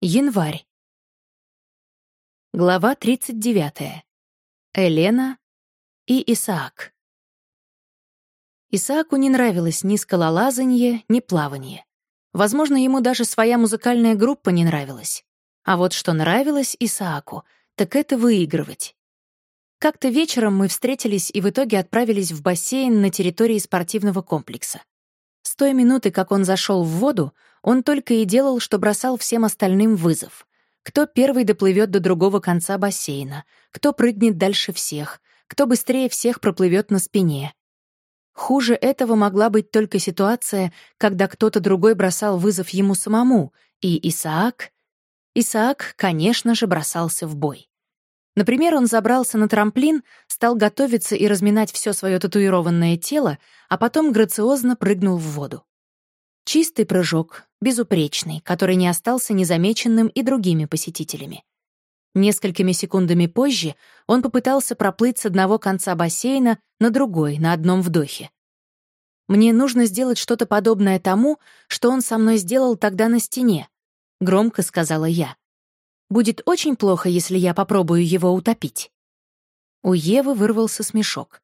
Январь. Глава 39. Елена и Исаак. Исааку не нравилось ни скалолазанье, ни плавание. Возможно, ему даже своя музыкальная группа не нравилась. А вот что нравилось Исааку, так это выигрывать. Как-то вечером мы встретились и в итоге отправились в бассейн на территории спортивного комплекса. С той минуты, как он зашел в воду, он только и делал, что бросал всем остальным вызов. Кто первый доплывет до другого конца бассейна, кто прыгнет дальше всех, кто быстрее всех проплывет на спине. Хуже этого могла быть только ситуация, когда кто-то другой бросал вызов ему самому, и Исаак... Исаак, конечно же, бросался в бой. Например, он забрался на трамплин, стал готовиться и разминать все свое татуированное тело, а потом грациозно прыгнул в воду. Чистый прыжок, безупречный, который не остался незамеченным и другими посетителями. Несколькими секундами позже он попытался проплыть с одного конца бассейна на другой, на одном вдохе. «Мне нужно сделать что-то подобное тому, что он со мной сделал тогда на стене», — громко сказала я. «Будет очень плохо, если я попробую его утопить». У Евы вырвался смешок.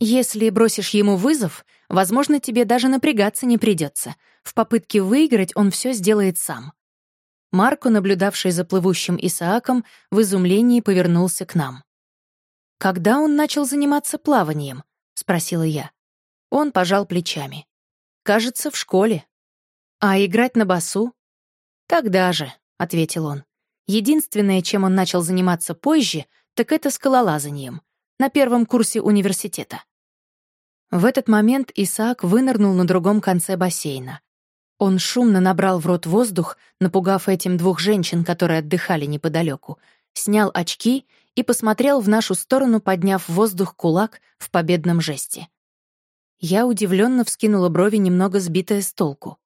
Если бросишь ему вызов, возможно, тебе даже напрягаться не придется. В попытке выиграть он все сделает сам. Марко, наблюдавший за плывущим Исааком, в изумлении повернулся к нам. «Когда он начал заниматься плаванием?» — спросила я. Он пожал плечами. «Кажется, в школе». «А играть на басу?» «Тогда же», — ответил он. «Единственное, чем он начал заниматься позже, так это скалолазанием на первом курсе университета. В этот момент Исаак вынырнул на другом конце бассейна. Он шумно набрал в рот воздух, напугав этим двух женщин, которые отдыхали неподалеку, снял очки и посмотрел в нашу сторону, подняв в воздух кулак в победном жесте. Я удивленно вскинула брови, немного сбитая с толку.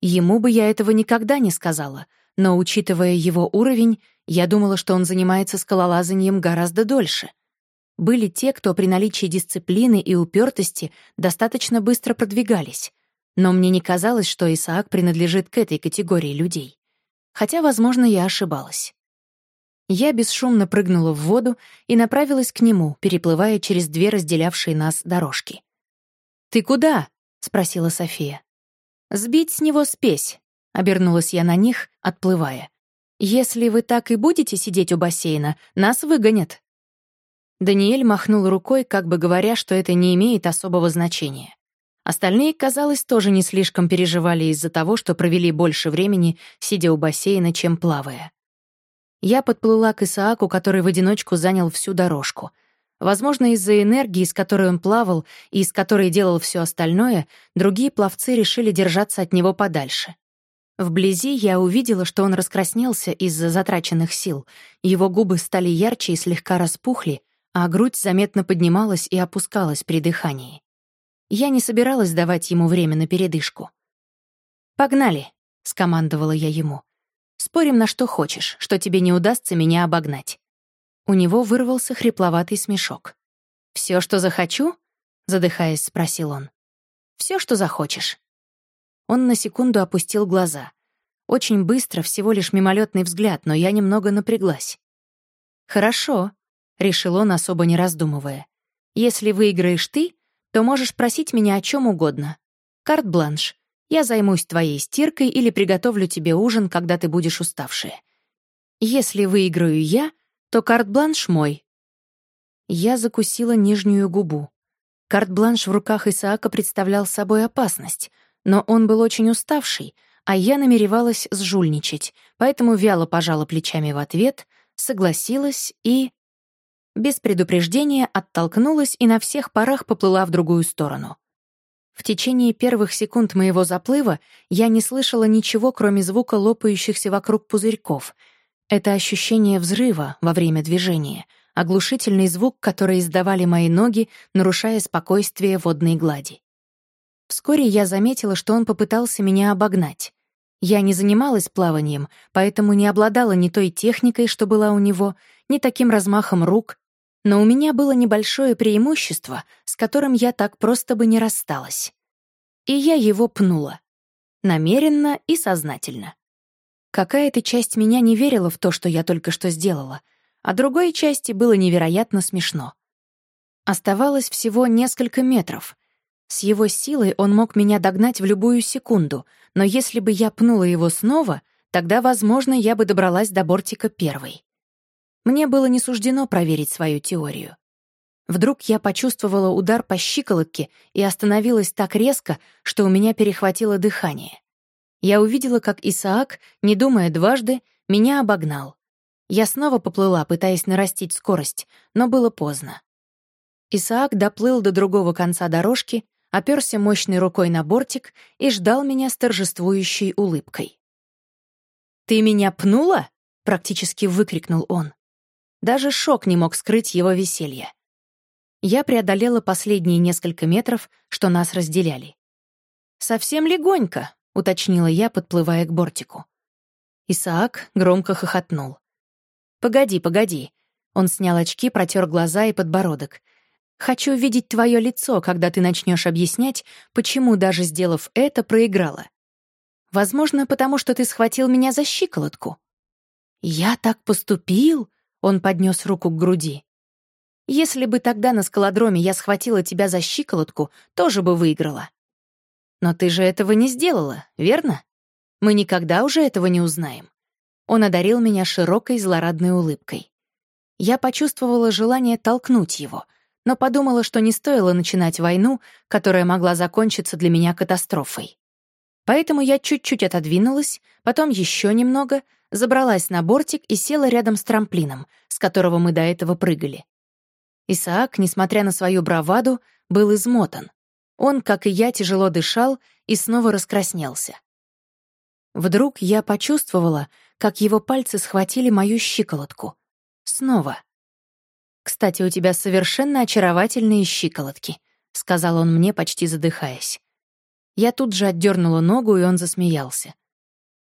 Ему бы я этого никогда не сказала, но, учитывая его уровень, я думала, что он занимается скалолазанием гораздо дольше — были те, кто при наличии дисциплины и упертости достаточно быстро продвигались. Но мне не казалось, что Исаак принадлежит к этой категории людей. Хотя, возможно, я ошибалась. Я бесшумно прыгнула в воду и направилась к нему, переплывая через две разделявшие нас дорожки. «Ты куда?» — спросила София. «Сбить с него спесь», — обернулась я на них, отплывая. «Если вы так и будете сидеть у бассейна, нас выгонят». Даниэль махнул рукой, как бы говоря, что это не имеет особого значения. Остальные, казалось, тоже не слишком переживали из-за того, что провели больше времени, сидя у бассейна, чем плавая. Я подплыла к Исааку, который в одиночку занял всю дорожку. Возможно, из-за энергии, с которой он плавал и из которой делал все остальное, другие пловцы решили держаться от него подальше. Вблизи я увидела, что он раскраснелся из-за затраченных сил, его губы стали ярче и слегка распухли, а грудь заметно поднималась и опускалась при дыхании. Я не собиралась давать ему время на передышку. «Погнали», — скомандовала я ему. «Спорим на что хочешь, что тебе не удастся меня обогнать». У него вырвался хрипловатый смешок. «Все, что захочу?» — задыхаясь, спросил он. «Все, что захочешь». Он на секунду опустил глаза. Очень быстро, всего лишь мимолетный взгляд, но я немного напряглась. «Хорошо», — решил он, особо не раздумывая. «Если выиграешь ты, то можешь просить меня о чем угодно. Карт-бланш. Я займусь твоей стиркой или приготовлю тебе ужин, когда ты будешь уставшая. Если выиграю я, то карт-бланш мой». Я закусила нижнюю губу. Карт-бланш в руках Исаака представлял собой опасность, но он был очень уставший, а я намеревалась сжульничать, поэтому вяло пожала плечами в ответ, согласилась и без предупреждения оттолкнулась и на всех парах поплыла в другую сторону. В течение первых секунд моего заплыва я не слышала ничего, кроме звука лопающихся вокруг пузырьков. Это ощущение взрыва во время движения, оглушительный звук, который издавали мои ноги, нарушая спокойствие водной глади. Вскоре я заметила, что он попытался меня обогнать. Я не занималась плаванием, поэтому не обладала ни той техникой, что была у него, ни таким размахом рук, но у меня было небольшое преимущество, с которым я так просто бы не рассталась. И я его пнула. Намеренно и сознательно. Какая-то часть меня не верила в то, что я только что сделала, а другой части было невероятно смешно. Оставалось всего несколько метров. С его силой он мог меня догнать в любую секунду, но если бы я пнула его снова, тогда, возможно, я бы добралась до бортика первой. Мне было не суждено проверить свою теорию. Вдруг я почувствовала удар по щиколотке и остановилась так резко, что у меня перехватило дыхание. Я увидела, как Исаак, не думая дважды, меня обогнал. Я снова поплыла, пытаясь нарастить скорость, но было поздно. Исаак доплыл до другого конца дорожки, оперся мощной рукой на бортик и ждал меня с торжествующей улыбкой. «Ты меня пнула?» — практически выкрикнул он. Даже шок не мог скрыть его веселье. Я преодолела последние несколько метров, что нас разделяли. «Совсем легонько», — уточнила я, подплывая к бортику. Исаак громко хохотнул. «Погоди, погоди». Он снял очки, протер глаза и подбородок. «Хочу видеть твое лицо, когда ты начнешь объяснять, почему, даже сделав это, проиграла. Возможно, потому что ты схватил меня за щиколотку». «Я так поступил?» — он поднес руку к груди. «Если бы тогда на скалодроме я схватила тебя за щиколотку, тоже бы выиграла». «Но ты же этого не сделала, верно? Мы никогда уже этого не узнаем». Он одарил меня широкой злорадной улыбкой. Я почувствовала желание толкнуть его, но подумала, что не стоило начинать войну, которая могла закончиться для меня катастрофой. Поэтому я чуть-чуть отодвинулась, потом еще немного, забралась на бортик и села рядом с трамплином, с которого мы до этого прыгали. Исаак, несмотря на свою браваду, был измотан. Он, как и я, тяжело дышал и снова раскраснелся. Вдруг я почувствовала, как его пальцы схватили мою щиколотку. Снова. «Кстати, у тебя совершенно очаровательные щиколотки», — сказал он мне, почти задыхаясь. Я тут же отдернула ногу, и он засмеялся.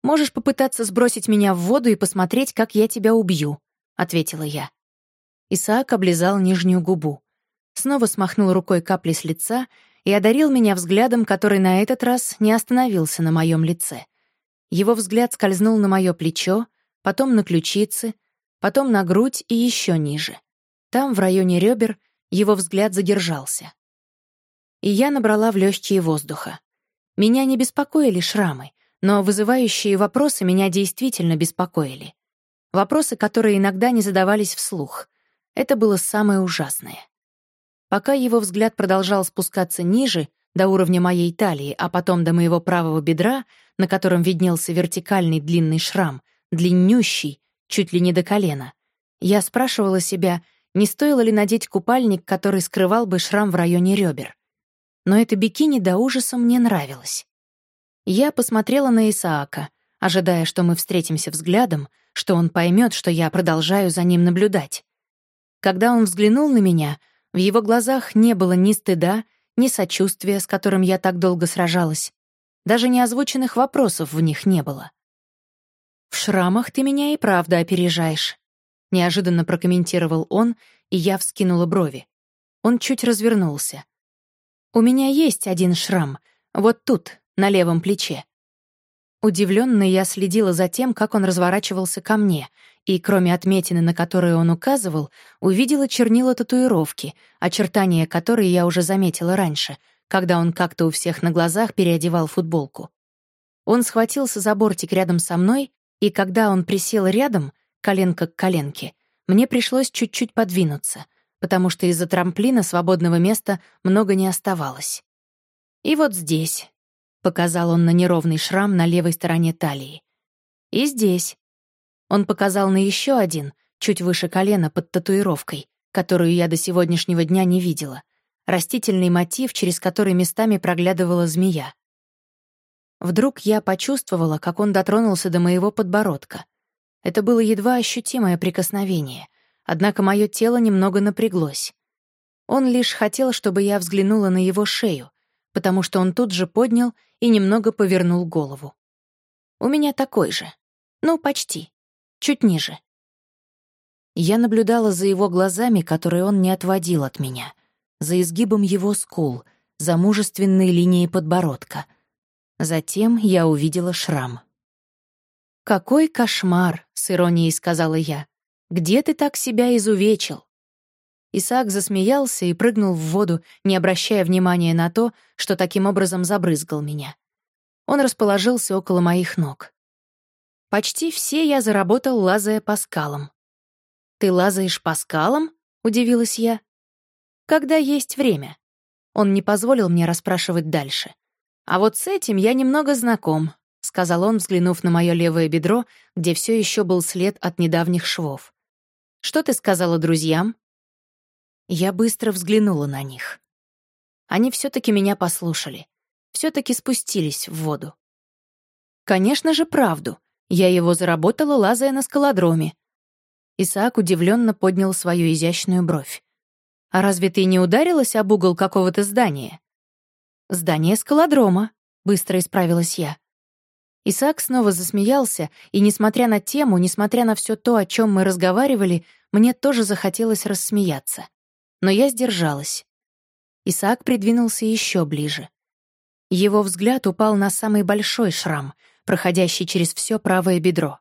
«Можешь попытаться сбросить меня в воду и посмотреть, как я тебя убью», — ответила я. Исаак облизал нижнюю губу. Снова смахнул рукой капли с лица и одарил меня взглядом, который на этот раз не остановился на моем лице. Его взгляд скользнул на мое плечо, потом на ключицы, потом на грудь и еще ниже. Там, в районе ребер, его взгляд задержался. И я набрала в легкие воздуха. Меня не беспокоили шрамы, но вызывающие вопросы меня действительно беспокоили. Вопросы, которые иногда не задавались вслух. Это было самое ужасное. Пока его взгляд продолжал спускаться ниже, до уровня моей талии, а потом до моего правого бедра, на котором виднелся вертикальный длинный шрам, длиннющий, чуть ли не до колена. Я спрашивала себя, не стоило ли надеть купальник, который скрывал бы шрам в районе ребер. Но это бикини до ужаса мне нравилось. Я посмотрела на Исаака, ожидая, что мы встретимся взглядом, что он поймет, что я продолжаю за ним наблюдать. Когда он взглянул на меня, в его глазах не было ни стыда, ни сочувствия, с которым я так долго сражалась. Даже неозвученных вопросов в них не было. «В шрамах ты меня и правда опережаешь», — неожиданно прокомментировал он, и я вскинула брови. Он чуть развернулся. «У меня есть один шрам, вот тут, на левом плече». Удивленно я следила за тем, как он разворачивался ко мне, и, кроме отметины, на которые он указывал, увидела чернила татуировки, очертания которой я уже заметила раньше, когда он как-то у всех на глазах переодевал футболку. Он схватился за бортик рядом со мной, и когда он присел рядом, коленка к коленке, мне пришлось чуть-чуть подвинуться, потому что из-за трамплина свободного места много не оставалось. И вот здесь, — показал он на неровный шрам на левой стороне талии. И здесь, он показал на еще один, чуть выше колена под татуировкой, которую я до сегодняшнего дня не видела. Растительный мотив, через который местами проглядывала змея. Вдруг я почувствовала, как он дотронулся до моего подбородка. Это было едва ощутимое прикосновение, однако мое тело немного напряглось. Он лишь хотел, чтобы я взглянула на его шею, потому что он тут же поднял и немного повернул голову. У меня такой же. Ну, почти чуть ниже. Я наблюдала за его глазами, которые он не отводил от меня, за изгибом его скул, за мужественной линией подбородка. Затем я увидела шрам. «Какой кошмар!» — с иронией сказала я. «Где ты так себя изувечил?» Исаак засмеялся и прыгнул в воду, не обращая внимания на то, что таким образом забрызгал меня. Он расположился около моих ног. Почти все я заработал, лазая по скалам. «Ты лазаешь по скалам?» — удивилась я. «Когда есть время». Он не позволил мне расспрашивать дальше. «А вот с этим я немного знаком», — сказал он, взглянув на мое левое бедро, где все еще был след от недавних швов. «Что ты сказала друзьям?» Я быстро взглянула на них. Они все таки меня послушали, все таки спустились в воду. Конечно же, правду. Я его заработала, лазая на скалодроме. Исаак удивленно поднял свою изящную бровь. «А разве ты не ударилась об угол какого-то здания?» «Здание скалодрома», — быстро исправилась я. Исаак снова засмеялся, и, несмотря на тему, несмотря на все то, о чем мы разговаривали, мне тоже захотелось рассмеяться но я сдержалась. Исаак придвинулся еще ближе. Его взгляд упал на самый большой шрам, проходящий через все правое бедро.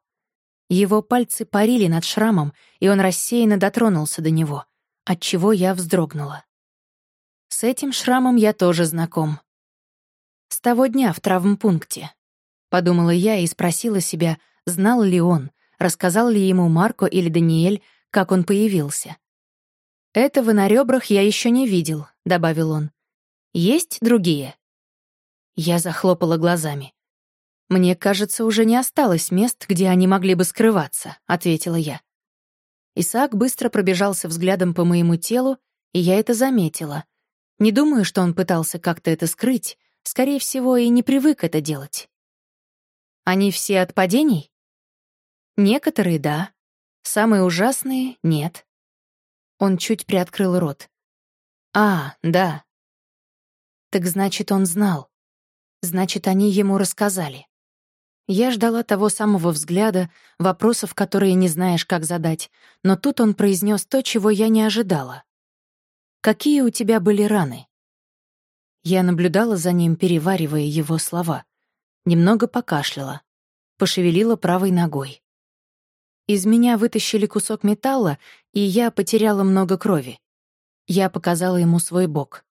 Его пальцы парили над шрамом, и он рассеянно дотронулся до него, отчего я вздрогнула. С этим шрамом я тоже знаком. С того дня в травмпункте. Подумала я и спросила себя, знал ли он, рассказал ли ему Марко или Даниэль, как он появился. «Этого на ребрах я еще не видел», — добавил он. «Есть другие?» Я захлопала глазами. «Мне кажется, уже не осталось мест, где они могли бы скрываться», — ответила я. Исаак быстро пробежался взглядом по моему телу, и я это заметила. Не думаю, что он пытался как-то это скрыть, скорее всего, и не привык это делать. Они все от падений? Некоторые — да. Самые ужасные — нет. Он чуть приоткрыл рот. «А, да». Так значит, он знал. Значит, они ему рассказали. Я ждала того самого взгляда, вопросов, которые не знаешь, как задать, но тут он произнес то, чего я не ожидала. «Какие у тебя были раны?» Я наблюдала за ним, переваривая его слова. Немного покашляла. Пошевелила правой ногой. Из меня вытащили кусок металла, и я потеряла много крови. Я показала ему свой бок.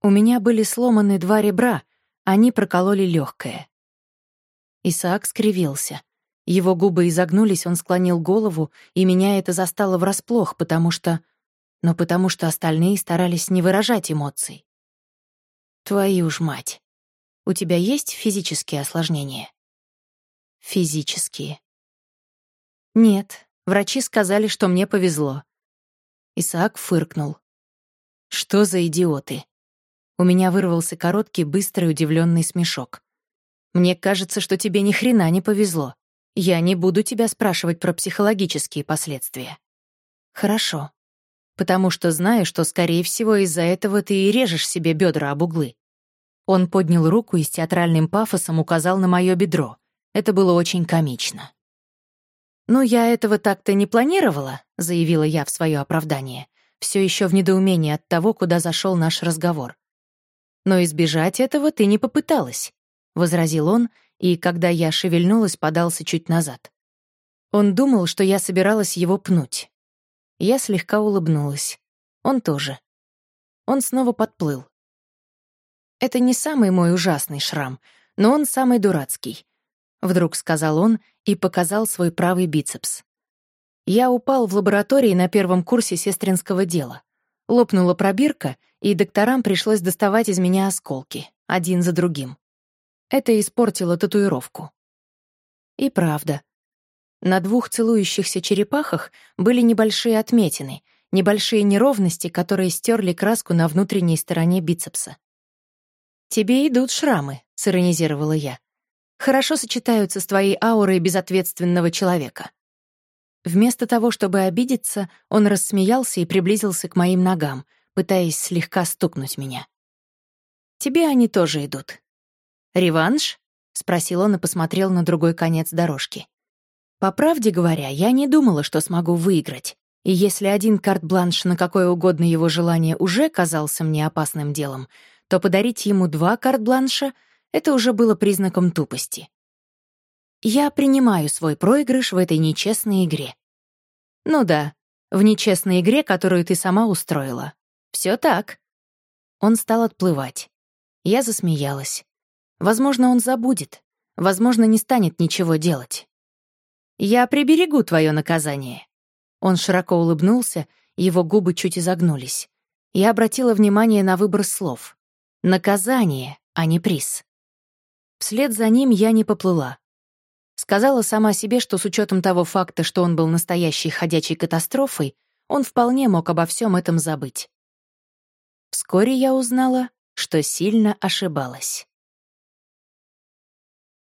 У меня были сломаны два ребра, они прокололи легкое. Исаак скривился. Его губы изогнулись, он склонил голову, и меня это застало врасплох, потому что... Но потому что остальные старались не выражать эмоций. «Твою ж мать! У тебя есть физические осложнения?» «Физические», «Нет, врачи сказали, что мне повезло». Исаак фыркнул. «Что за идиоты?» У меня вырвался короткий, быстрый, удивленный смешок. «Мне кажется, что тебе ни хрена не повезло. Я не буду тебя спрашивать про психологические последствия». «Хорошо. Потому что знаю, что, скорее всего, из-за этого ты и режешь себе бедра об углы». Он поднял руку и с театральным пафосом указал на мое бедро. Это было очень комично. «Ну, я этого так-то не планировала», — заявила я в свое оправдание, все еще в недоумении от того, куда зашел наш разговор. «Но избежать этого ты не попыталась», — возразил он, и, когда я шевельнулась, подался чуть назад. Он думал, что я собиралась его пнуть. Я слегка улыбнулась. Он тоже. Он снова подплыл. Это не самый мой ужасный шрам, но он самый дурацкий. Вдруг сказал он и показал свой правый бицепс. Я упал в лаборатории на первом курсе сестринского дела. Лопнула пробирка, и докторам пришлось доставать из меня осколки, один за другим. Это испортило татуировку. И правда. На двух целующихся черепахах были небольшие отметины, небольшие неровности, которые стерли краску на внутренней стороне бицепса. «Тебе идут шрамы», — сиронизировала я хорошо сочетаются с твоей аурой безответственного человека. Вместо того, чтобы обидеться, он рассмеялся и приблизился к моим ногам, пытаясь слегка стукнуть меня. «Тебе они тоже идут». «Реванш?» — спросил он и посмотрел на другой конец дорожки. По правде говоря, я не думала, что смогу выиграть. И если один карт-бланш на какое угодно его желание уже казался мне опасным делом, то подарить ему два карт-бланша — это уже было признаком тупости. Я принимаю свой проигрыш в этой нечестной игре. Ну да, в нечестной игре, которую ты сама устроила. Все так. Он стал отплывать. Я засмеялась. Возможно, он забудет. Возможно, не станет ничего делать. Я приберегу твое наказание. Он широко улыбнулся, его губы чуть изогнулись. Я обратила внимание на выбор слов. Наказание, а не приз. Вслед за ним я не поплыла. Сказала сама себе, что с учетом того факта, что он был настоящей ходячей катастрофой, он вполне мог обо всем этом забыть. Вскоре я узнала, что сильно ошибалась.